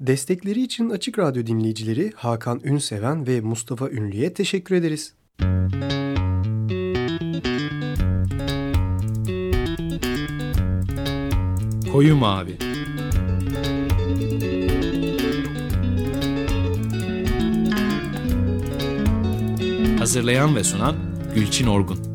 Destekleri için Açık Radyo dinleyicileri Hakan Ünseven ve Mustafa Ünlü'ye teşekkür ederiz. Koyu Mavi Hazırlayan ve sunan Gülçin Orgun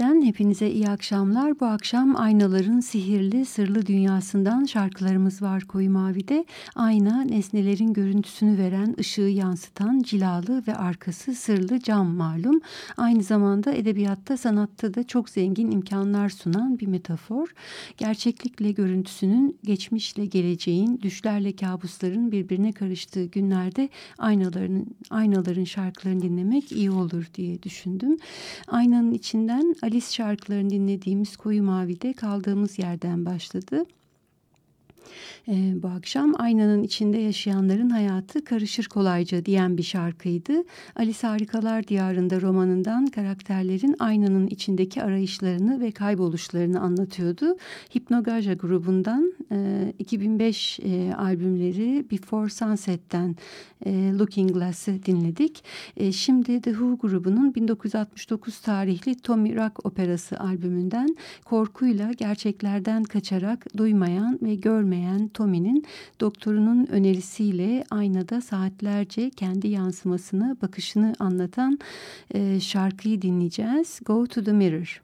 Mavi'den hepinize iyi akşamlar. Bu akşam aynaların sihirli, sırlı dünyasından şarkılarımız var Koyu Mavi'de. Ayna, nesnelerin görüntüsünü veren, ışığı yansıtan, cilalı ve arkası sırlı cam malum. Aynı zamanda edebiyatta, sanatta da çok zengin imkanlar sunan bir metafor. Gerçeklikle görüntüsünün, geçmişle geleceğin, düşlerle kabusların birbirine karıştığı günlerde aynaların, aynaların şarkılarını dinlemek iyi olur diye düşündüm. Aynanın içi içinden Alice şarkılarını dinlediğimiz Koyu Mavi'de kaldığımız yerden başladı. Ee, bu akşam aynanın içinde yaşayanların hayatı karışır kolayca diyen bir şarkıydı. Alice Harikalar Diyarında romanından karakterlerin aynanın içindeki arayışlarını ve kayboluşlarını anlatıyordu. Hipnogaja grubundan e, 2005 e, albümleri Before Sunset'ten e, Looking Glass'ı dinledik. E, şimdi The Who grubunun 1969 tarihli Tommy Rock operası albümünden korkuyla gerçeklerden kaçarak duymayan ve görmeyen Tommy'nin doktorunun önerisiyle aynada saatlerce kendi yansımasını, bakışını anlatan e, şarkıyı dinleyeceğiz. Go to the Mirror.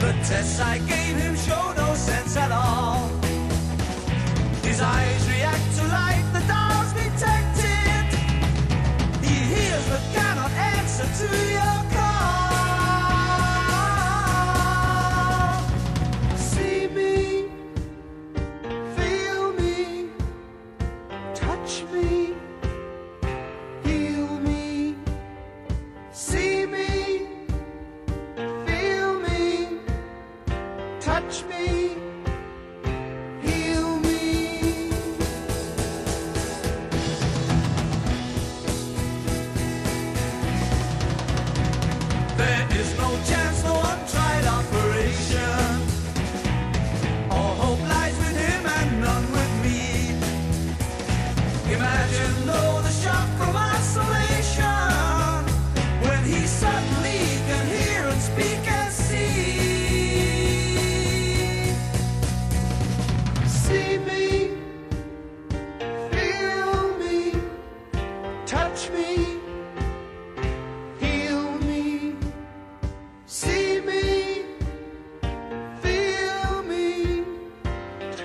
The tests I gave him show no sense at all. His eyes to your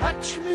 touch me.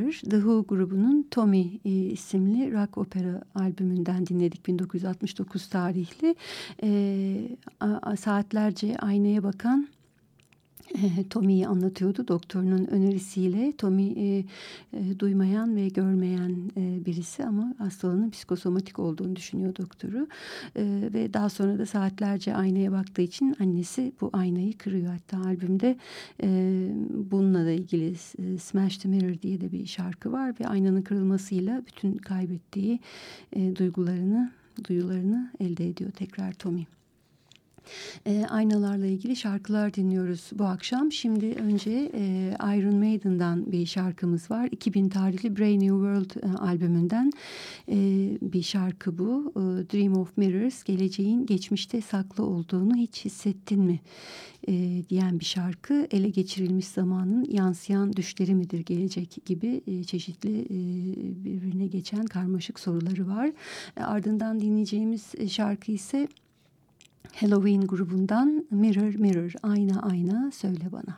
The Who grubunun Tommy e, isimli rock opera albümünden dinledik 1969 tarihli. E, a, saatlerce aynaya bakan Tommy'yi anlatıyordu doktorunun önerisiyle. Tommy e, e, duymayan ve görmeyen e, birisi ama hastalığının psikosomatik olduğunu düşünüyor doktoru. E, ve daha sonra da saatlerce aynaya baktığı için annesi bu aynayı kırıyor. Hatta albümde e, bununla da ilgili e, Smash the Mirror diye de bir şarkı var ve aynanın kırılmasıyla bütün kaybettiği e, duygularını, duyularını elde ediyor tekrar Tommy e, aynalarla ilgili şarkılar dinliyoruz bu akşam. Şimdi önce e, Iron Maiden'dan bir şarkımız var. 2000 tarihli Brave New World e, albümünden e, bir şarkı bu. E, Dream of Mirrors, geleceğin geçmişte saklı olduğunu hiç hissettin mi? E, diyen bir şarkı. Ele geçirilmiş zamanın yansıyan düşleri midir gelecek gibi e, çeşitli e, birbirine geçen karmaşık soruları var. E, ardından dinleyeceğimiz şarkı ise Halloween grubundan Mirror Mirror ayna ayna söyle bana.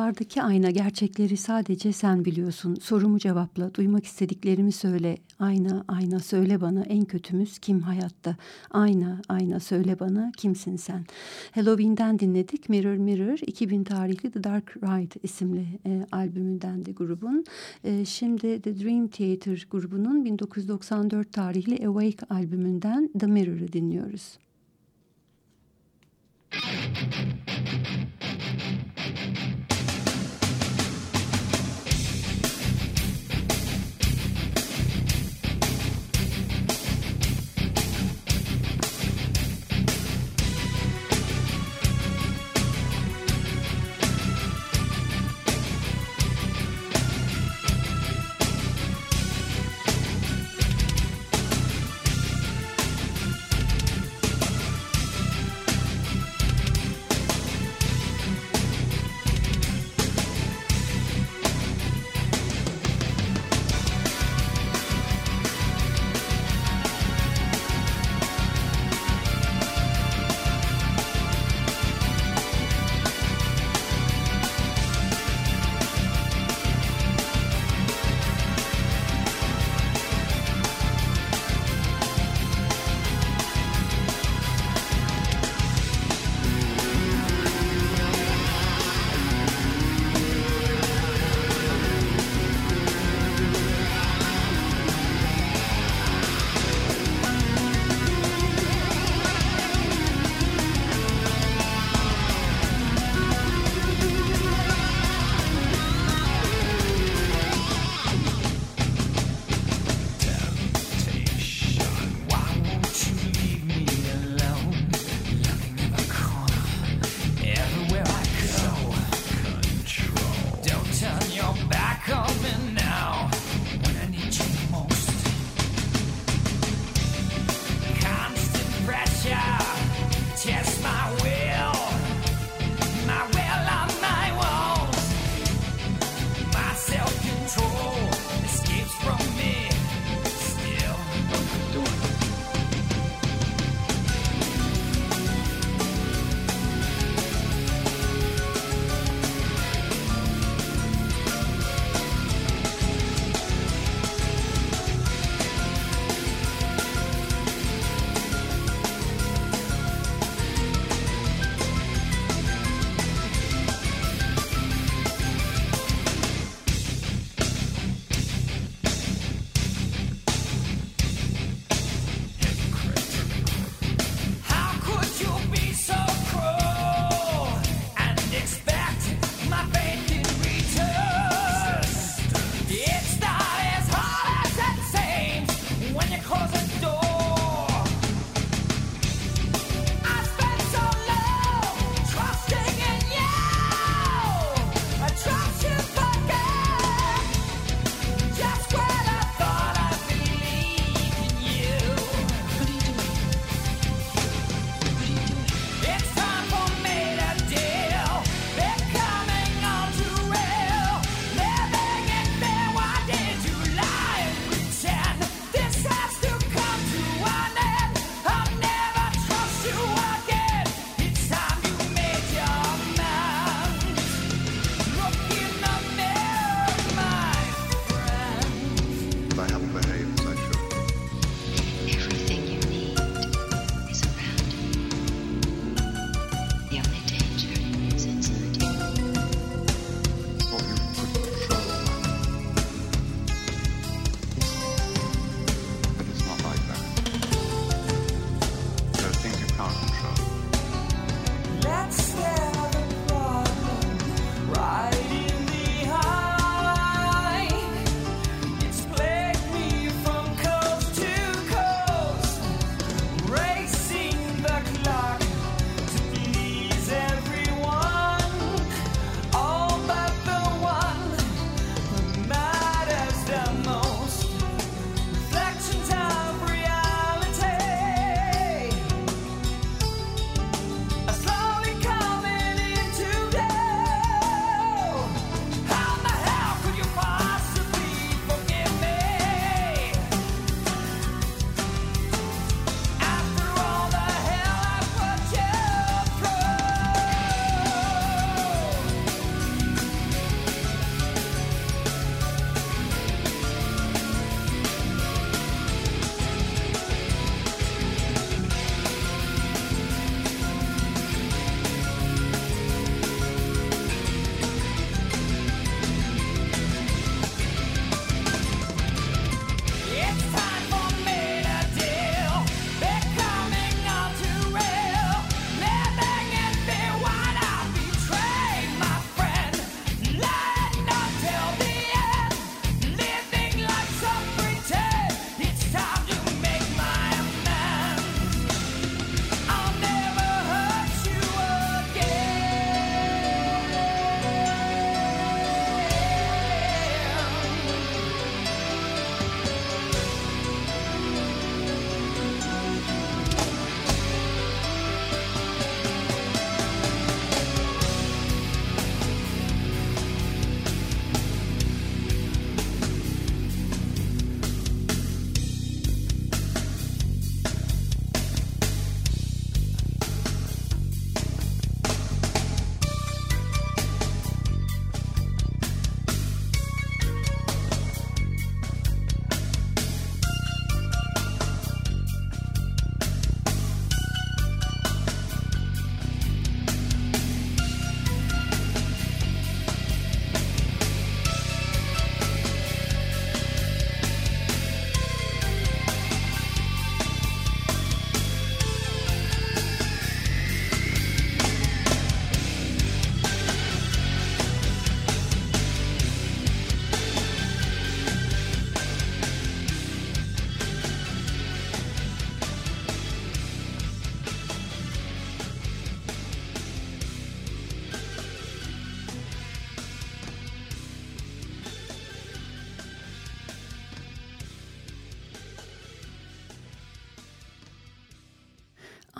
Duvardaki ayna gerçekleri sadece sen biliyorsun. Sorumu cevapla, duymak istediklerimi söyle. Ayna, ayna söyle bana en kötümüz kim hayatta? Ayna, ayna söyle bana kimsin sen? Halloween'den dinledik. Mirror Mirror 2000 tarihli The Dark Ride isimli e, albümündendi grubun. E, şimdi The Dream Theater grubunun 1994 tarihli Awake albümünden The Mirror'ı dinliyoruz.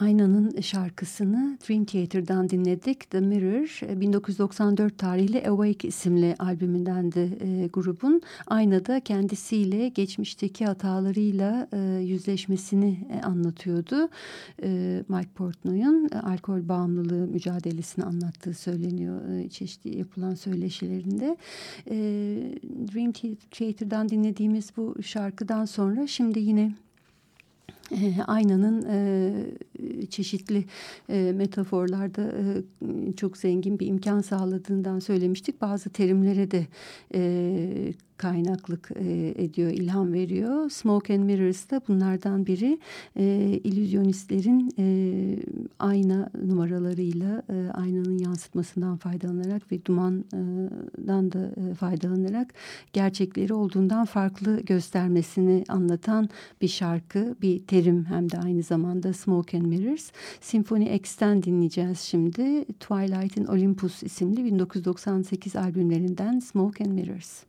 Aynanın şarkısını Dream Theater'dan dinledik. The Mirror 1994 e, tarihli Awake isimli albümündendi e, grubun. Aynada kendisiyle geçmişteki hatalarıyla e, yüzleşmesini e, anlatıyordu. E, Mike Portnoy'un e, alkol bağımlılığı mücadelesini anlattığı söyleniyor e, çeşitli yapılan söyleşilerinde. E, Dream Theater'dan dinlediğimiz bu şarkıdan sonra şimdi yine e, aynanın e, çeşitli e, metaforlarda e, çok zengin bir imkan sağladığından söylemiştik. Bazı terimlere de e, kaynaklık e, ediyor, ilham veriyor. Smoke and Mirrors da bunlardan biri. E, illüzyonistlerin e, ayna numaralarıyla e, aynanın yansıtmasından faydalanarak ve dumandan da e, faydalanarak gerçekleri olduğundan farklı göstermesini anlatan bir şarkı, bir terim hem de aynı zamanda Smoke and Mirrors. Symphony X'ten dinleyeceğiz şimdi. Twilight in Olympus isimli 1998 albümlerinden Smoke and Mirrors.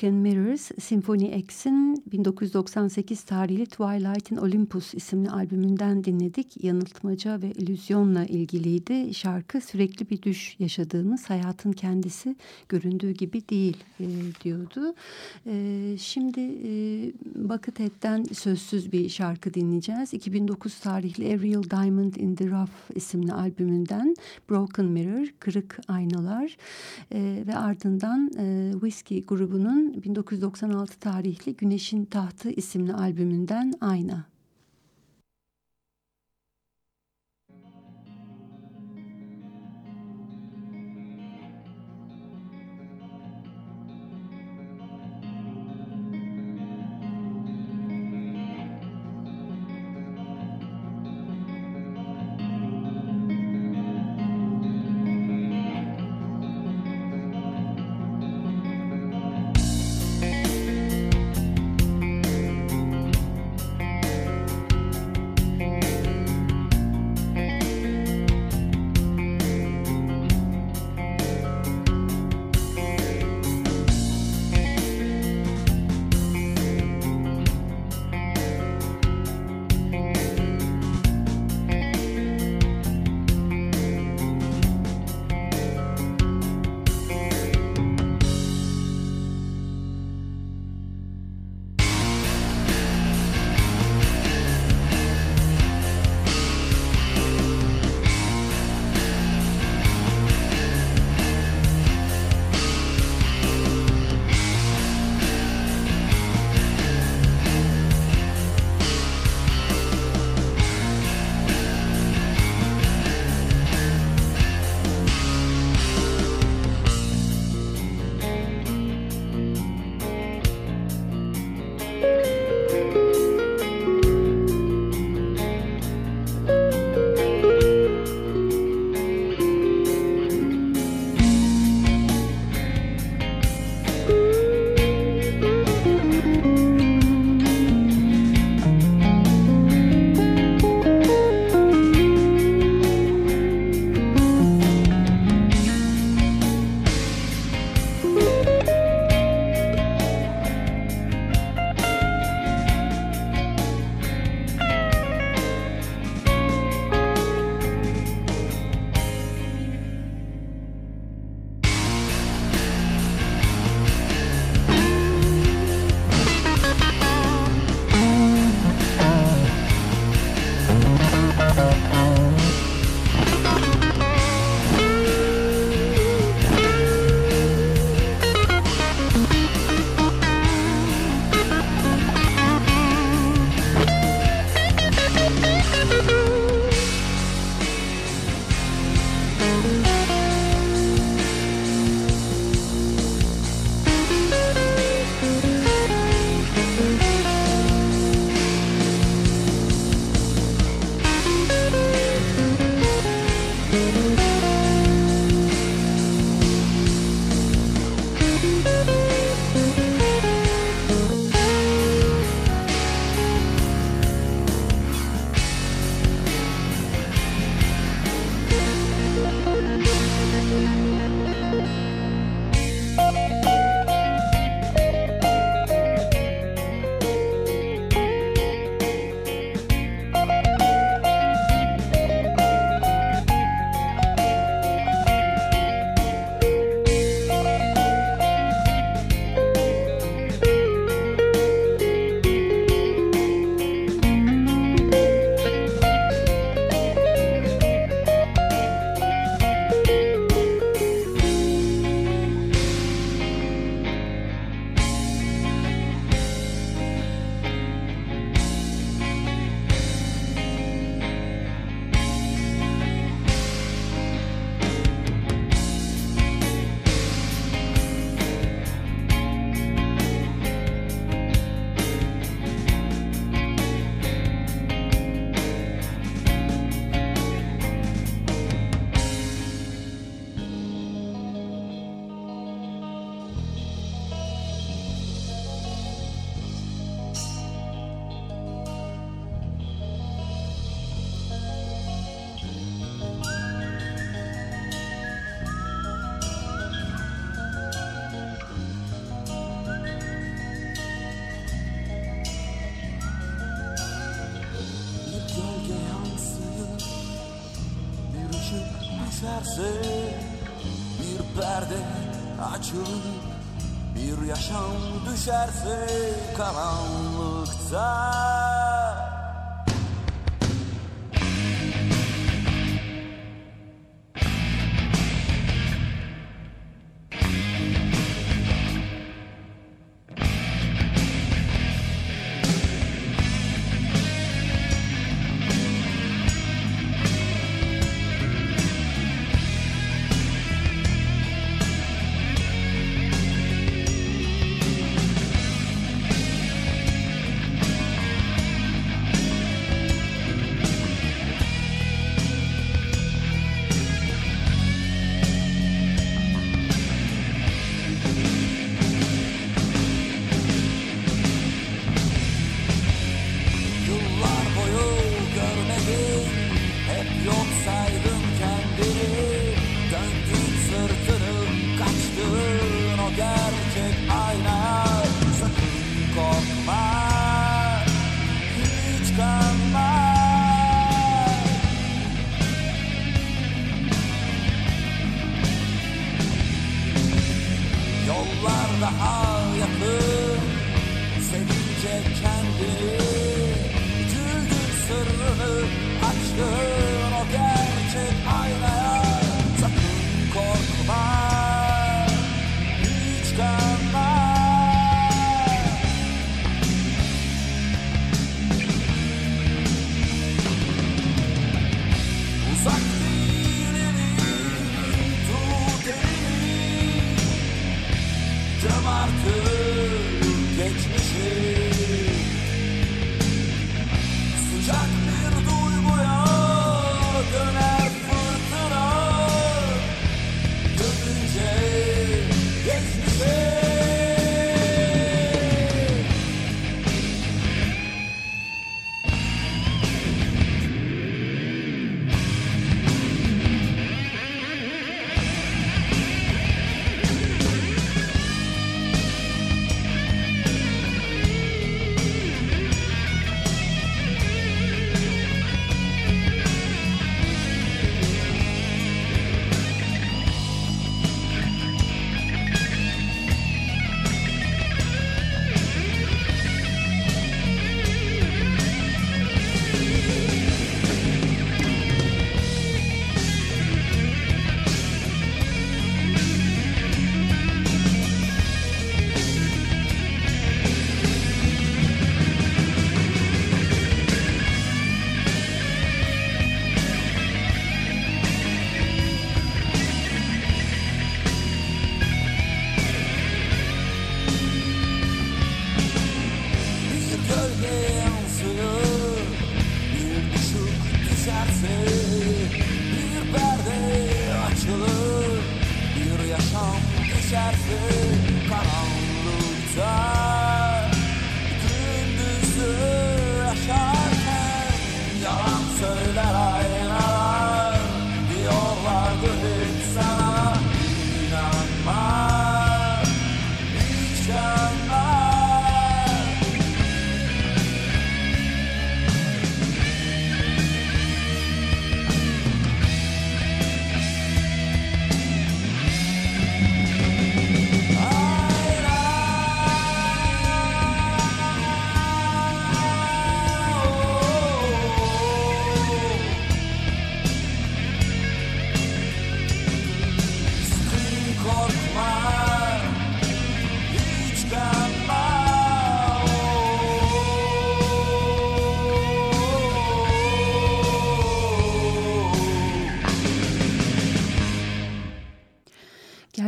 Smoke and Mirrors, Symphony X'in 1998 tarihli Twilight in Olympus isimli albümünden dinledik. Yanıltmaca ve illüzyonla ilgiliydi. Şarkı sürekli bir düş yaşadığımız hayatın kendisi göründüğü gibi değil e, diyordu. E, şimdi e, Buckethead'den sözsüz bir şarkı dinleyeceğiz. 2009 tarihli Ariel Diamond in the Rough isimli albümünden Broken Mirror, Kırık Aynalar e, ve ardından e, Whiskey grubunun 1996 tarihli Güneşin Tahtı isimli albümünden Ayna.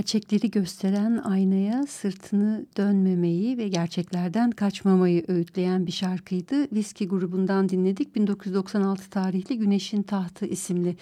Gerçekleri gösteren aynaya sırtını dönmemeyi ve gerçeklerden kaçmamayı öğütleyen bir şarkıydı. Whiskey grubundan dinledik. 1996 tarihli Güneşin Tahtı isimli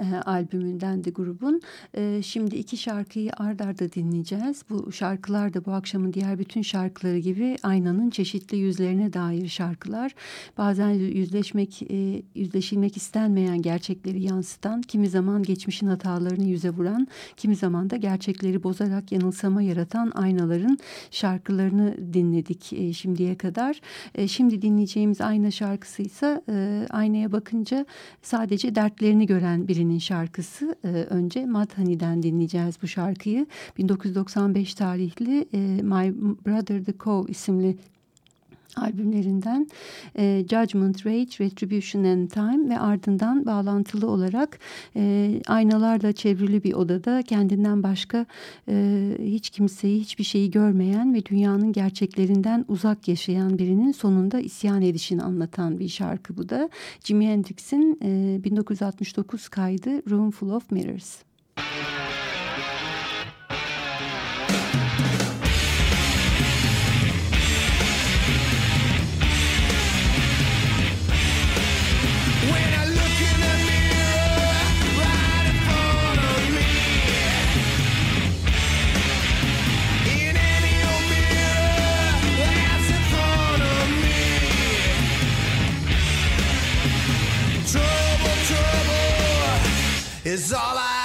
e, albümünden grubun. E, şimdi iki şarkıyı ard arda dinleyeceğiz. Bu şarkılar da bu akşamın diğer bütün şarkıları gibi aynanın çeşitli yüzlerine dair şarkılar. Bazen yüzleşmek, e, yüzleşilmek istenmeyen gerçekleri yansıtan, kimi zaman geçmişin hatalarını yüze vuran, kimi zaman da gerçekleri bozarak yanılsama yaratan aynaların şarkılarını dinledik e, şimdiye kadar. E, şimdi dinleyeceğimiz Ayna şarkısı ise e, aynaya bakınca sadece dertlerini gören birinin şarkısı. E, önce Madhani'den dinleyeceğiz bu şarkıyı. 1995 tarihli e, My Brother the Cove isimli albümlerinden e, Judgment, Rage, Retribution and Time ve ardından bağlantılı olarak e, aynalarla çevrili bir odada kendinden başka e, hiç kimseyi, hiçbir şeyi görmeyen ve dünyanın gerçeklerinden uzak yaşayan birinin sonunda isyan edişini anlatan bir şarkı bu da. Jimi Hendrix'in e, 1969 kaydı Room Full of Mirrors. is all I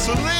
Gasoline.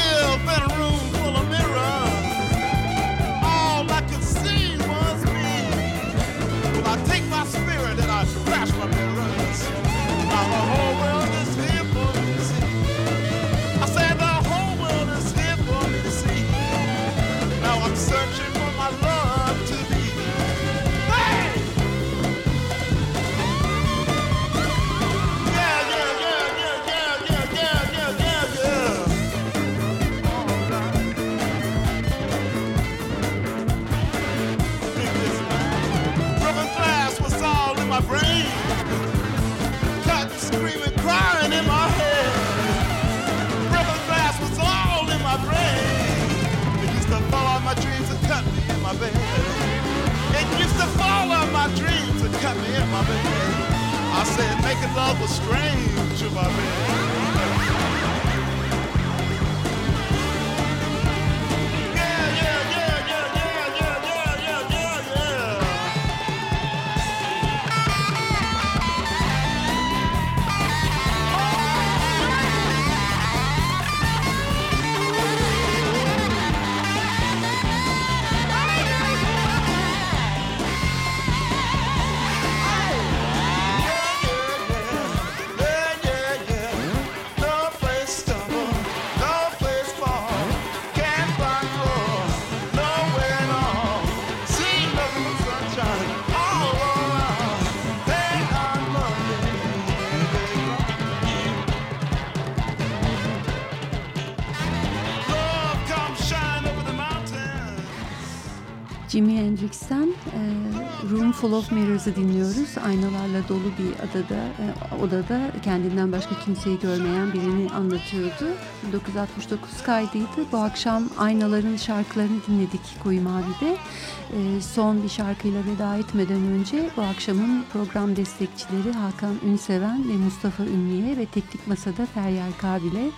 Jimi Hendrix'ten e, Room Full of Mirrors'ı dinliyoruz. Aynalarla dolu bir adada, e, odada kendinden başka kimseyi görmeyen birini anlatıyordu. 1969 kaydıydı. Bu akşam aynaların şarkılarını dinledik Koyu Mavi'de. E, son bir şarkıyla veda etmeden önce bu akşamın program destekçileri Hakan Ünseven ve Mustafa Ünlü'ye ve Teknik Masa'da Feryal Kabil'e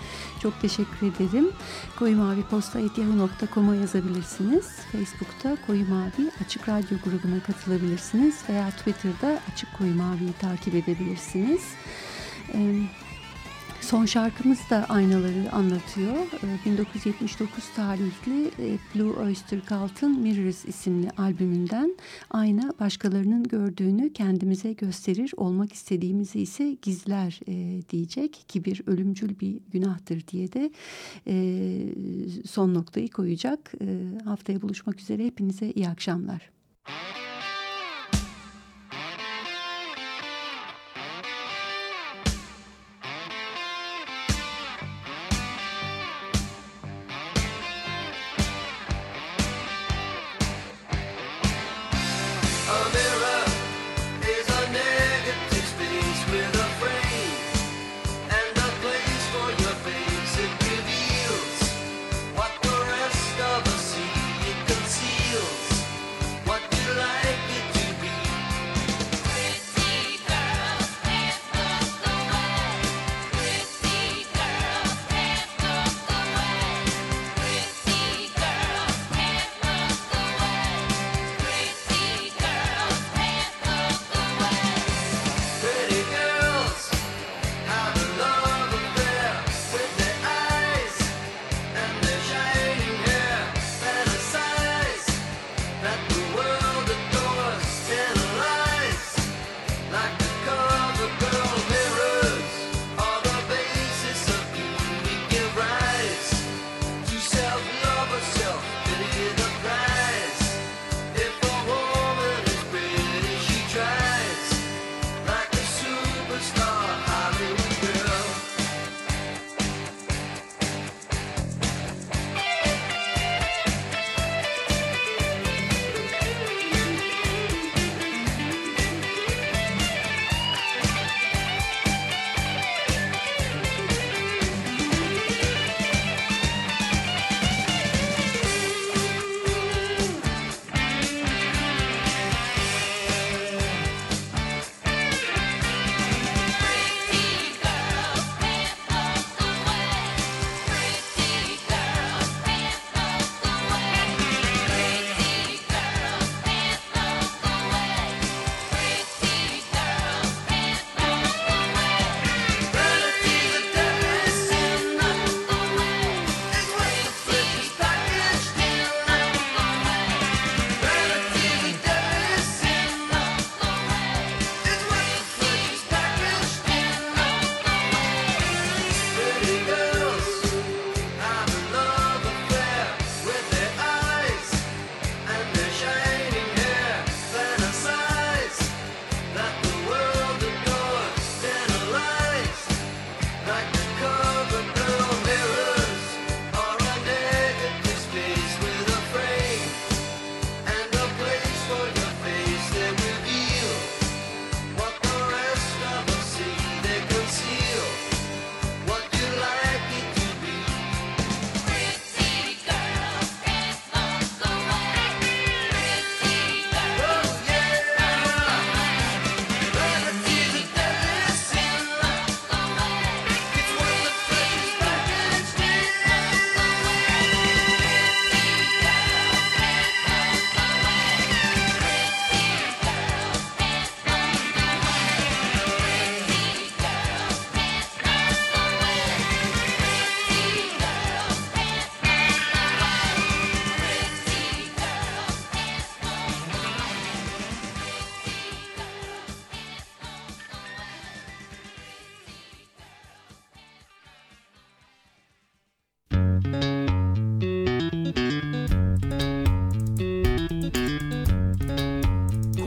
çok teşekkür ederim. Koyu Mavi posta.yahoo.com'a yazabilirsiniz. Facebook'ta Koyu Mavi Açık Radyo grubuna katılabilirsiniz veya Twitter'da Açık Koyu Mavi'yi takip edebilirsiniz. Ee, Son şarkımız da aynaları anlatıyor. 1979 tarihli e, Blue Oyster Cult'ın Mirrors isimli albümünden ayna başkalarının gördüğünü kendimize gösterir, olmak istediğimizi ise gizler e, diyecek. Kibir ölümcül bir günahtır diye de e, son noktayı koyacak. Haftaya buluşmak üzere hepinize iyi akşamlar.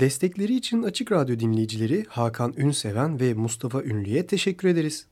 Destekleri için Açık Radyo dinleyicileri Hakan Ünseven ve Mustafa Ünlü'ye teşekkür ederiz.